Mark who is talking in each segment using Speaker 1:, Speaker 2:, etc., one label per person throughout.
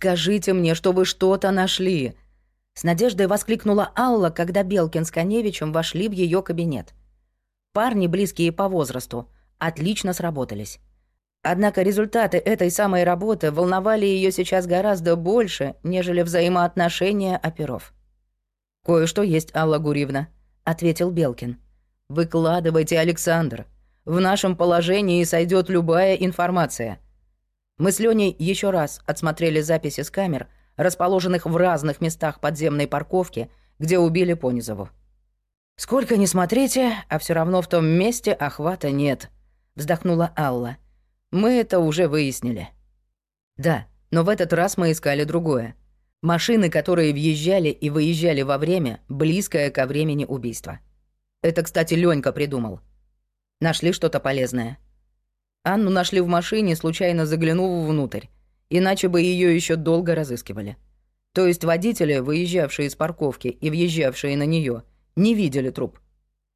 Speaker 1: «Скажите мне, что вы что-то нашли!» С надеждой воскликнула Алла, когда Белкин с Коневичем вошли в ее кабинет. Парни, близкие по возрасту, отлично сработались. Однако результаты этой самой работы волновали ее сейчас гораздо больше, нежели взаимоотношения оперов. «Кое-что есть, Алла Гуривна», — ответил Белкин. «Выкладывайте, Александр. В нашем положении сойдет любая информация». Мы с Леней еще раз отсмотрели записи с камер, расположенных в разных местах подземной парковки, где убили Понизову. «Сколько ни смотрите, а все равно в том месте охвата нет», — вздохнула Алла. «Мы это уже выяснили». «Да, но в этот раз мы искали другое. Машины, которые въезжали и выезжали во время, близкое ко времени убийства. Это, кстати, Ленька придумал. Нашли что-то полезное?» Анну нашли в машине, случайно заглянув внутрь. Иначе бы ее еще долго разыскивали. То есть водители, выезжавшие из парковки и въезжавшие на нее, не видели труп.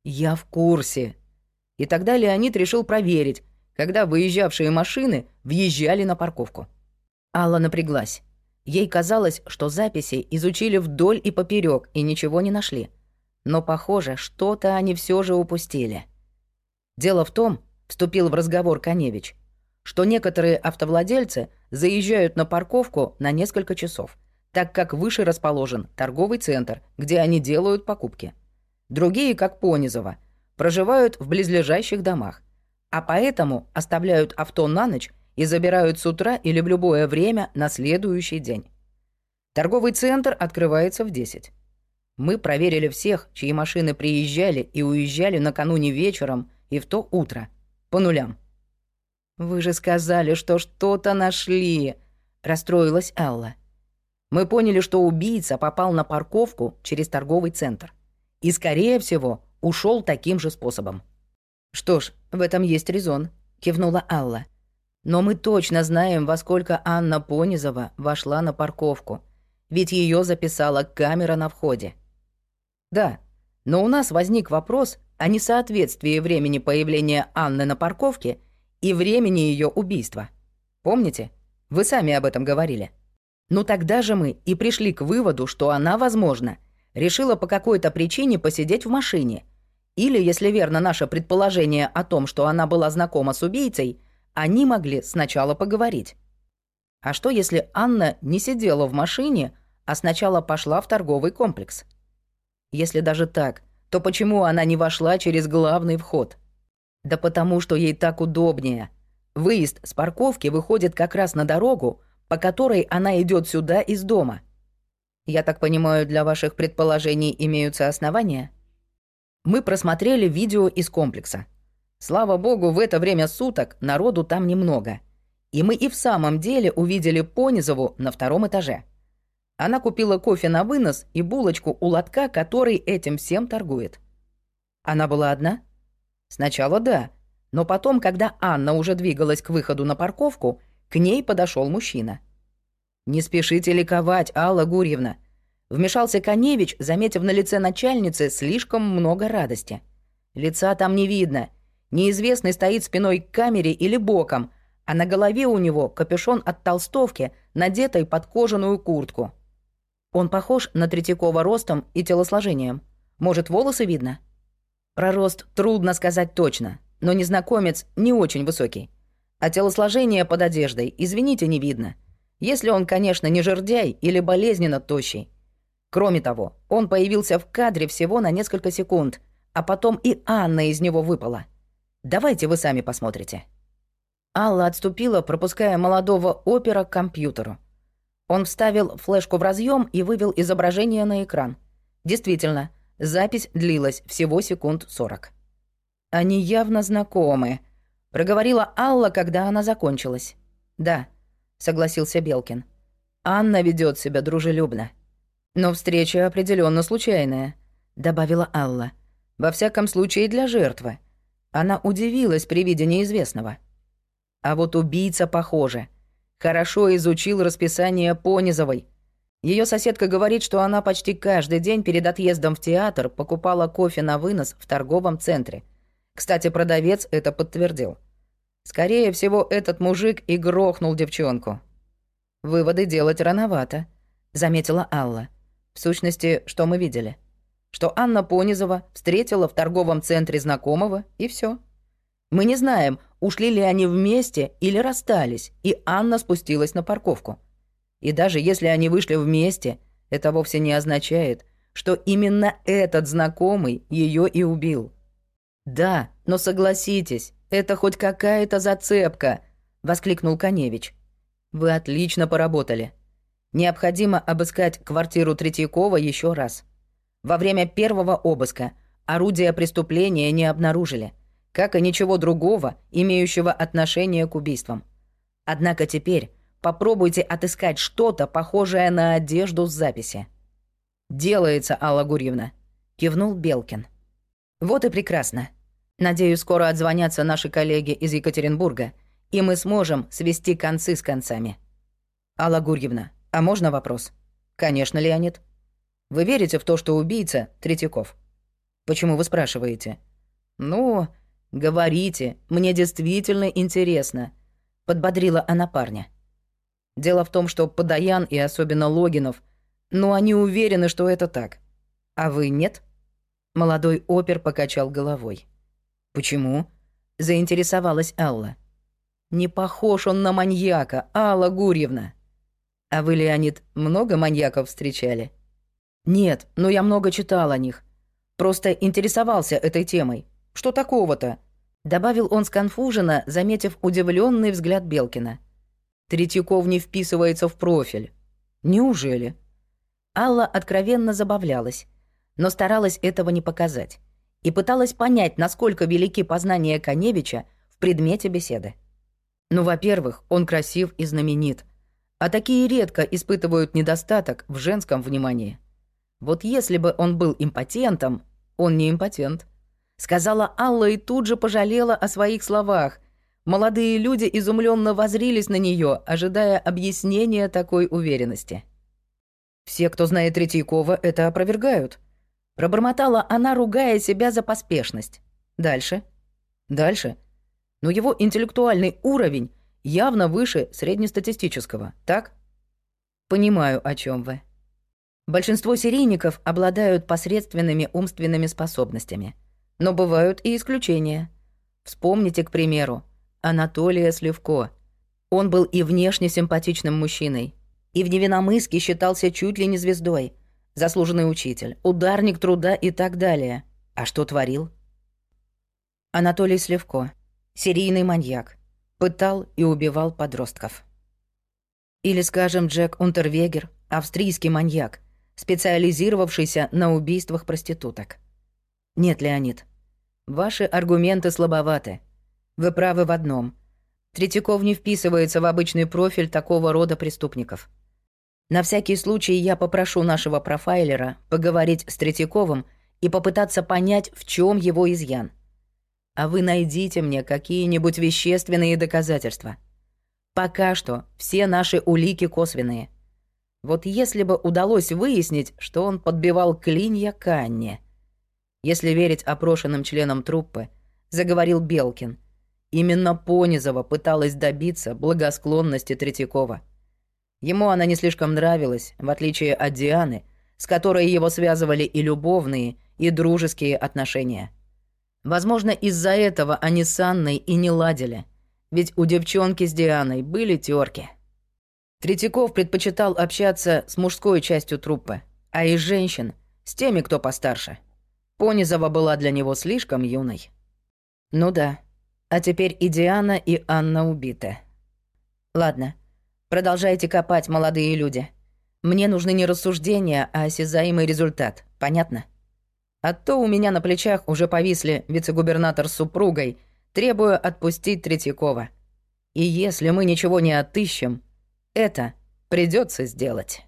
Speaker 1: Я в курсе. И тогда Леонид решил проверить, когда выезжавшие машины въезжали на парковку. Алла напряглась. Ей казалось, что записи изучили вдоль и поперек и ничего не нашли. Но, похоже, что-то они все же упустили. Дело в том, вступил в разговор Коневич, что некоторые автовладельцы заезжают на парковку на несколько часов, так как выше расположен торговый центр, где они делают покупки. Другие, как Понизова, проживают в близлежащих домах, а поэтому оставляют авто на ночь и забирают с утра или в любое время на следующий день. Торговый центр открывается в 10. Мы проверили всех, чьи машины приезжали и уезжали накануне вечером и в то утро – по нулям. «Вы же сказали, что что-то нашли», — расстроилась Алла. «Мы поняли, что убийца попал на парковку через торговый центр. И, скорее всего, ушел таким же способом». «Что ж, в этом есть резон», — кивнула Алла. «Но мы точно знаем, во сколько Анна Понизова вошла на парковку, ведь ее записала камера на входе». «Да, но у нас возник вопрос, о несоответствии времени появления Анны на парковке и времени ее убийства. Помните? Вы сами об этом говорили. Ну тогда же мы и пришли к выводу, что она, возможно, решила по какой-то причине посидеть в машине. Или, если верно наше предположение о том, что она была знакома с убийцей, они могли сначала поговорить. А что, если Анна не сидела в машине, а сначала пошла в торговый комплекс? Если даже так – то почему она не вошла через главный вход? Да потому что ей так удобнее. Выезд с парковки выходит как раз на дорогу, по которой она идет сюда из дома. Я так понимаю, для ваших предположений имеются основания? Мы просмотрели видео из комплекса. Слава богу, в это время суток народу там немного. И мы и в самом деле увидели Понизову на втором этаже. Она купила кофе на вынос и булочку у лотка, который этим всем торгует. Она была одна? Сначала да, но потом, когда Анна уже двигалась к выходу на парковку, к ней подошел мужчина. «Не спешите ликовать, Алла Гурьевна», — вмешался Коневич, заметив на лице начальницы слишком много радости. «Лица там не видно. Неизвестный стоит спиной к камере или боком, а на голове у него капюшон от толстовки, надетой под кожаную куртку». Он похож на Третьякова ростом и телосложением. Может, волосы видно? Про рост трудно сказать точно, но незнакомец не очень высокий. А телосложение под одеждой, извините, не видно. Если он, конечно, не жердяй или болезненно тощий. Кроме того, он появился в кадре всего на несколько секунд, а потом и Анна из него выпала. Давайте вы сами посмотрите. Алла отступила, пропуская молодого опера к компьютеру. Он вставил флешку в разъем и вывел изображение на экран. Действительно, запись длилась всего секунд сорок. «Они явно знакомы», — проговорила Алла, когда она закончилась. «Да», — согласился Белкин. «Анна ведет себя дружелюбно». «Но встреча определенно случайная», — добавила Алла. «Во всяком случае для жертвы». Она удивилась при виде неизвестного. А вот убийца, похоже, Хорошо изучил расписание Понизовой. Ее соседка говорит, что она почти каждый день перед отъездом в театр покупала кофе на вынос в торговом центре. Кстати, продавец это подтвердил. Скорее всего, этот мужик и грохнул девчонку. Выводы делать рановато, заметила Алла. В сущности, что мы видели? Что Анна Понизова встретила в торговом центре знакомого, и все. Мы не знаем, ушли ли они вместе или расстались, и Анна спустилась на парковку. И даже если они вышли вместе, это вовсе не означает, что именно этот знакомый ее и убил. Да, но согласитесь, это хоть какая-то зацепка, воскликнул Коневич. Вы отлично поработали. Необходимо обыскать квартиру Третьякова еще раз. Во время первого обыска орудия преступления не обнаружили, как и ничего другого, имеющего отношение к убийствам. Однако теперь попробуйте отыскать что-то похожее на одежду с записи. «Делается, Алла Гурьевна», — кивнул Белкин. «Вот и прекрасно. Надеюсь, скоро отзвонятся наши коллеги из Екатеринбурга, и мы сможем свести концы с концами. Алла Гурьевна, а можно вопрос? Конечно, Леонид. Вы верите в то, что убийца Третьяков? Почему вы спрашиваете? Ну, говорите, мне действительно интересно, подбодрила она парня. Дело в том, что Подаян и особенно Логинов, ну, они уверены, что это так. А вы нет? Молодой опер покачал головой. Почему? заинтересовалась Алла. Не похож он на маньяка, Алла Гурьевна. А вы, Леонид, много маньяков встречали? Нет, но я много читал о них. Просто интересовался этой темой. Что такого-то? Добавил он сконфуженно, заметив удивленный взгляд Белкина. Третьяков не вписывается в профиль. Неужели? Алла откровенно забавлялась, но старалась этого не показать и пыталась понять, насколько велики познания Коневича в предмете беседы. Ну, во-первых, он красив и знаменит. А такие редко испытывают недостаток в женском внимании. Вот если бы он был импотентом, он не импотент. Сказала Алла и тут же пожалела о своих словах. Молодые люди изумленно возрились на нее, ожидая объяснения такой уверенности. «Все, кто знает Третьякова, это опровергают». Пробормотала она, ругая себя за поспешность. Дальше. Дальше но его интеллектуальный уровень явно выше среднестатистического, так? Понимаю, о чем вы. Большинство серийников обладают посредственными умственными способностями. Но бывают и исключения. Вспомните, к примеру, Анатолия Сливко. Он был и внешне симпатичным мужчиной, и в Невиномыске считался чуть ли не звездой, заслуженный учитель, ударник труда и так далее. А что творил? Анатолий Сливко — Серийный маньяк. Пытал и убивал подростков. Или, скажем, Джек Унтервегер, австрийский маньяк, специализировавшийся на убийствах проституток. Нет, Леонид, ваши аргументы слабоваты. Вы правы в одном. Третьяков не вписывается в обычный профиль такого рода преступников. На всякий случай я попрошу нашего профайлера поговорить с Третьяковым и попытаться понять, в чем его изъян а вы найдите мне какие-нибудь вещественные доказательства. Пока что все наши улики косвенные. Вот если бы удалось выяснить, что он подбивал клинья к Анне. Если верить опрошенным членам труппы, заговорил Белкин. Именно Понизова пыталась добиться благосклонности Третьякова. Ему она не слишком нравилась, в отличие от Дианы, с которой его связывали и любовные, и дружеские отношения. Возможно, из-за этого они с Анной и не ладили. Ведь у девчонки с Дианой были терки. Третьяков предпочитал общаться с мужской частью труппы, а из женщин — с теми, кто постарше. Понизова была для него слишком юной. Ну да. А теперь и Диана, и Анна убиты. Ладно, продолжайте копать, молодые люди. Мне нужны не рассуждения, а осязаемый результат. Понятно? А то у меня на плечах уже повисли вице-губернатор с супругой, требуя отпустить Третьякова. И если мы ничего не отыщем, это придется сделать.